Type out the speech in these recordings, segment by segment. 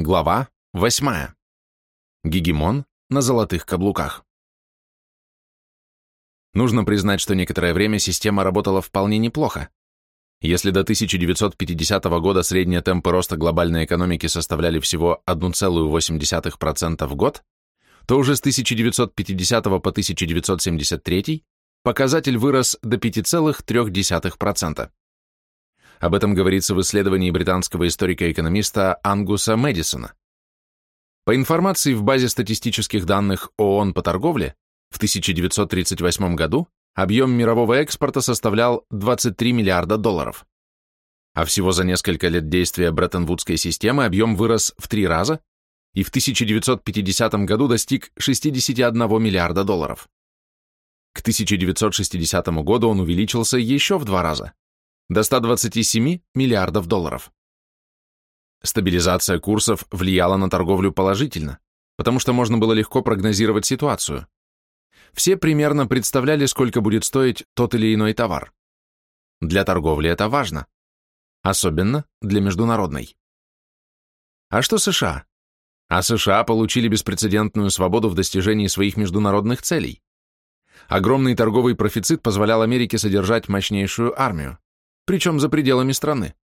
Глава 8. Гегемон на золотых каблуках. Нужно признать, что некоторое время система работала вполне неплохо. Если до 1950 года средние темпы роста глобальной экономики составляли всего 1,8% в год, то уже с 1950 по 1973 показатель вырос до 5,3%. Об этом говорится в исследовании британского историка-экономиста Ангуса Мэдисона. По информации в базе статистических данных ООН по торговле, в 1938 году объем мирового экспорта составлял 23 миллиарда долларов. А всего за несколько лет действия Бреттон-Вудской системы объем вырос в три раза и в 1950 году достиг 61 миллиарда долларов. К 1960 году он увеличился еще в два раза до 127 миллиардов долларов. Стабилизация курсов влияла на торговлю положительно, потому что можно было легко прогнозировать ситуацию. Все примерно представляли, сколько будет стоить тот или иной товар. Для торговли это важно, особенно для международной. А что США? А США получили беспрецедентную свободу в достижении своих международных целей. Огромный торговый профицит позволял Америке содержать мощнейшую армию причем за пределами страны,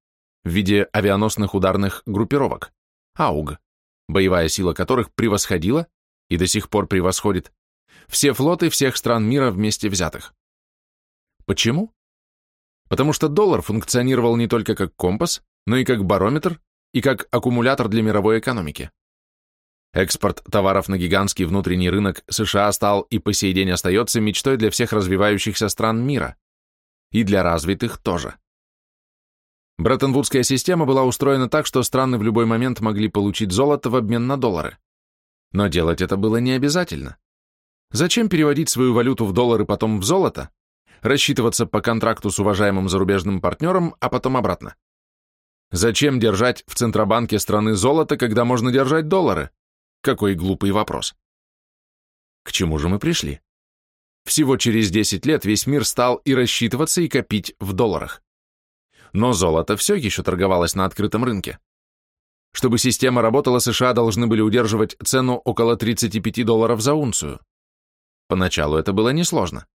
в виде авианосных ударных группировок, АУГ, боевая сила которых превосходила и до сих пор превосходит все флоты всех стран мира вместе взятых. Почему? Потому что доллар функционировал не только как компас, но и как барометр и как аккумулятор для мировой экономики. Экспорт товаров на гигантский внутренний рынок США стал и по сей день остается мечтой для всех развивающихся стран мира. И для развитых тоже. Бреттон-Вудская система была устроена так, что страны в любой момент могли получить золото в обмен на доллары. Но делать это было не обязательно. Зачем переводить свою валюту в доллары, потом в золото, рассчитываться по контракту с уважаемым зарубежным партнером, а потом обратно? Зачем держать в Центробанке страны золото, когда можно держать доллары? Какой глупый вопрос. К чему же мы пришли? Всего через 10 лет весь мир стал и рассчитываться, и копить в долларах но золото все еще торговалось на открытом рынке. Чтобы система работала, США должны были удерживать цену около 35 долларов за унцию. Поначалу это было несложно.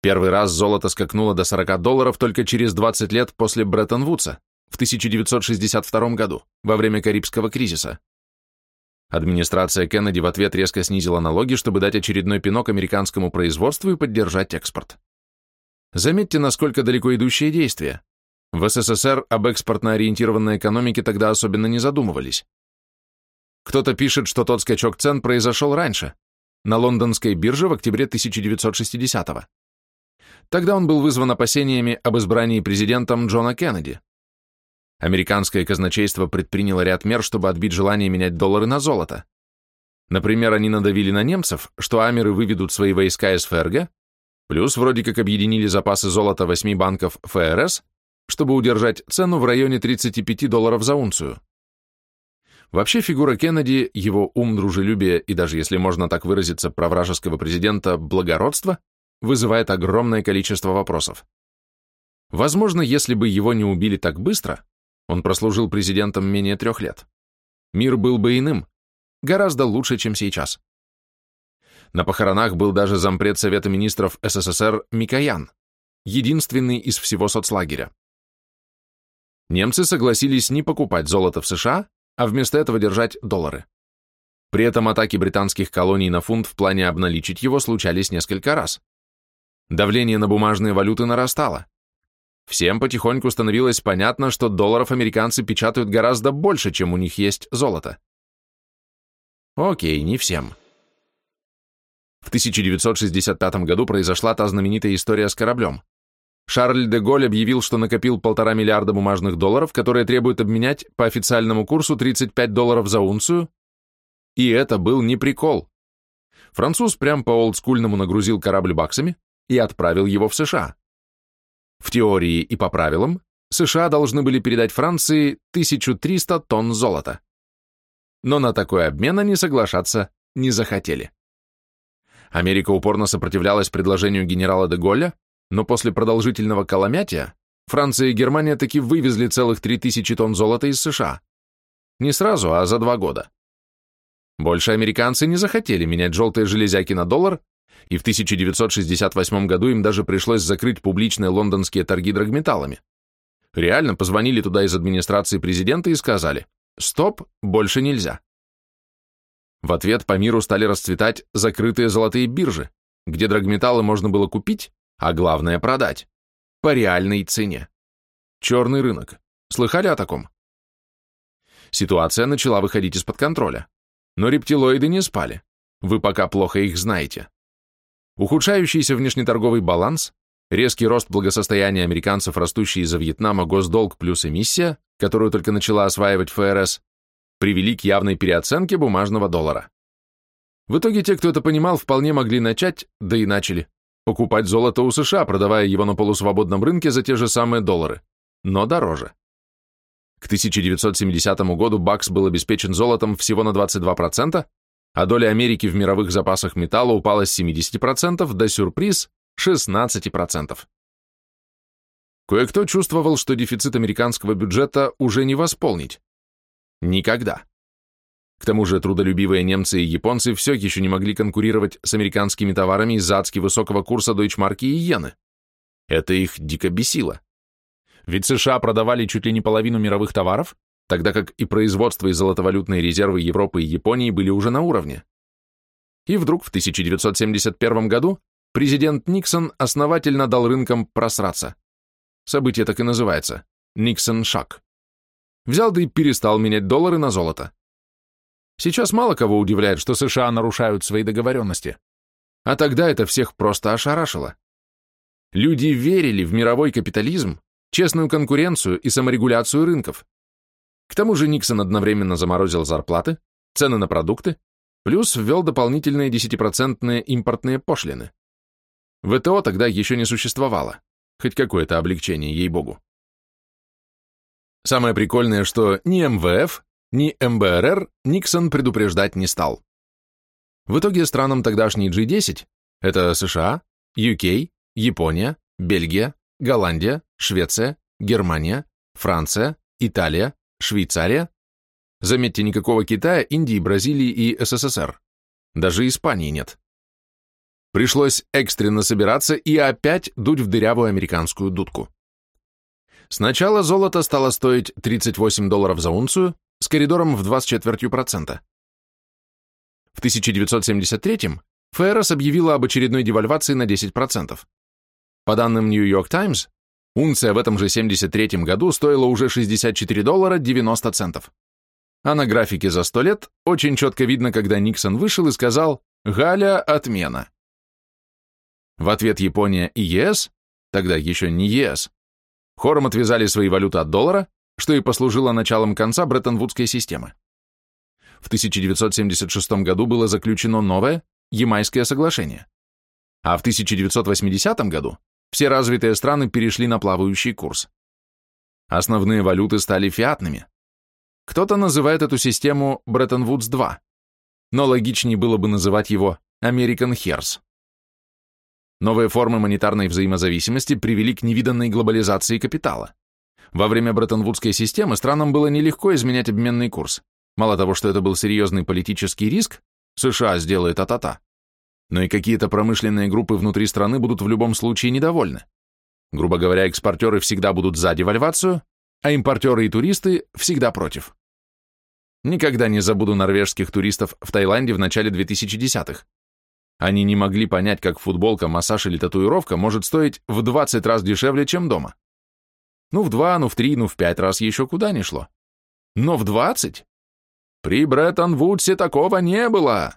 Первый раз золото скакнуло до 40 долларов только через 20 лет после Бреттон-Вудса в 1962 году, во время Карибского кризиса. Администрация Кеннеди в ответ резко снизила налоги, чтобы дать очередной пинок американскому производству и поддержать экспорт. Заметьте, насколько далеко идущие действия. В СССР об экспортно-ориентированной экономике тогда особенно не задумывались. Кто-то пишет, что тот скачок цен произошел раньше, на лондонской бирже в октябре 1960-го. Тогда он был вызван опасениями об избрании президентом Джона Кеннеди. Американское казначейство предприняло ряд мер, чтобы отбить желание менять доллары на золото. Например, они надавили на немцев, что амеры выведут свои войска из ФРГ, плюс вроде как объединили запасы золота восьми банков ФРС чтобы удержать цену в районе 35 долларов за унцию. Вообще фигура Кеннеди, его ум, дружелюбие и даже, если можно так выразиться, про вражеского президента благородство вызывает огромное количество вопросов. Возможно, если бы его не убили так быстро, он прослужил президентом менее трех лет, мир был бы иным, гораздо лучше, чем сейчас. На похоронах был даже зампред Совета министров СССР Микоян, единственный из всего соцлагеря немцы согласились не покупать золото в США, а вместо этого держать доллары. При этом атаки британских колоний на фунт в плане обналичить его случались несколько раз. Давление на бумажные валюты нарастало. Всем потихоньку становилось понятно, что долларов американцы печатают гораздо больше, чем у них есть золото. Окей, не всем. В 1965 году произошла та знаменитая история с кораблем. Шарль де Голль объявил, что накопил полтора миллиарда бумажных долларов, которые требуют обменять по официальному курсу 35 долларов за унцию. И это был не прикол. Француз прям по олдскульному нагрузил корабль баксами и отправил его в США. В теории и по правилам США должны были передать Франции 1300 тонн золота. Но на такой обмен они соглашаться не захотели. Америка упорно сопротивлялась предложению генерала де Голля, но после продолжительного коломятия Франция и Германия таки вывезли целых 3000 тонн золота из США. Не сразу, а за два года. Больше американцы не захотели менять желтые железяки на доллар, и в 1968 году им даже пришлось закрыть публичные лондонские торги драгметаллами. Реально позвонили туда из администрации президента и сказали «Стоп, больше нельзя». В ответ по миру стали расцветать закрытые золотые биржи, где драгметаллы можно было купить, а главное продать, по реальной цене. Черный рынок. Слыхали о таком? Ситуация начала выходить из-под контроля. Но рептилоиды не спали. Вы пока плохо их знаете. Ухудшающийся внешнеторговый баланс, резкий рост благосостояния американцев, растущий из-за Вьетнама госдолг плюс эмиссия, которую только начала осваивать ФРС, привели к явной переоценке бумажного доллара. В итоге те, кто это понимал, вполне могли начать, да и начали, покупать золото у США, продавая его на полусвободном рынке за те же самые доллары, но дороже. К 1970 году Бакс был обеспечен золотом всего на 22%, а доля Америки в мировых запасах металла упала с 70% до сюрприз 16%. Кое-кто чувствовал, что дефицит американского бюджета уже не восполнить. Никогда. К тому же трудолюбивые немцы и японцы все еще не могли конкурировать с американскими товарами из-за адски высокого курса дойчмарки и иены. Это их дико бесило. Ведь США продавали чуть ли не половину мировых товаров, тогда как и производство и золотовалютные резервы Европы и Японии были уже на уровне. И вдруг в 1971 году президент Никсон основательно дал рынкам просраться. Событие так и называется – Никсон-шаг. Взял да и перестал менять доллары на золото. Сейчас мало кого удивляет, что США нарушают свои договоренности. А тогда это всех просто ошарашило. Люди верили в мировой капитализм, честную конкуренцию и саморегуляцию рынков. К тому же Никсон одновременно заморозил зарплаты, цены на продукты, плюс ввел дополнительные 10% импортные пошлины. ВТО тогда еще не существовало, хоть какое-то облегчение, ей-богу. Самое прикольное, что ни МВФ, ни МБРР Никсон предупреждать не стал. В итоге странам тогдашней G10, это США, UK, Япония, Бельгия, Голландия, Швеция, Германия, Франция, Италия, Швейцария. Заметьте, никакого Китая, Индии, Бразилии и СССР. Даже Испании нет. Пришлось экстренно собираться и опять дуть в дырявую американскую дудку. Сначала золото стало стоить 38 долларов за унцию с коридором в 2,4%. В 1973 ФРС объявила об очередной девальвации на 10%. По данным New York Times, унция в этом же 73 году стоила уже 64 доллара 90 центов. А на графике за 100 лет очень четко видно, когда Никсон вышел и сказал «Галя, отмена». В ответ Япония и ЕС, тогда еще не ЕС, хором отвязали свои валюты от доллара, что и послужило началом конца Бреттон-Вудской системы. В 1976 году было заключено новое Ямайское соглашение, а в 1980 году все развитые страны перешли на плавающий курс. Основные валюты стали фиатными. Кто-то называет эту систему Бреттон-Вудс-2, но логичнее было бы называть его American Hears. Новые формы монетарной взаимозависимости привели к невиданной глобализации капитала. Во время Бреттон-Вудской системы странам было нелегко изменять обменный курс. Мало того, что это был серьезный политический риск, США сделает а-та-та, но и какие-то промышленные группы внутри страны будут в любом случае недовольны. Грубо говоря, экспортеры всегда будут за девальвацию, а импортеры и туристы всегда против. Никогда не забуду норвежских туристов в Таиланде в начале 2010-х. Они не могли понять, как футболка, массаж или татуировка может стоить в 20 раз дешевле, чем дома. Ну, в 2, ну, в 3, ну, в 5 раз еще куда ни шло. Но в 20? При Бреттон-Вудсе такого не было.